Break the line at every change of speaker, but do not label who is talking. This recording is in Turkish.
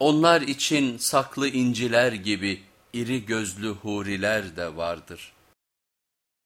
Onlar için saklı inciler gibi iri gözlü huriler de vardır.''